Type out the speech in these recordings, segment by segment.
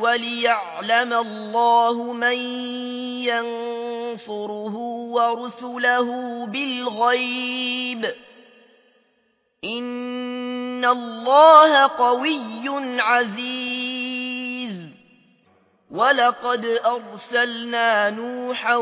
وليعلم الله من ينصره ورسله بالغيب. إن الله قوي عزيز. ولقد أرسلنا نوحا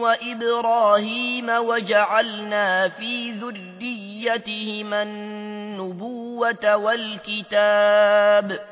وإبراهيم وجعلنا في ذريتهما النبوة والكتاب.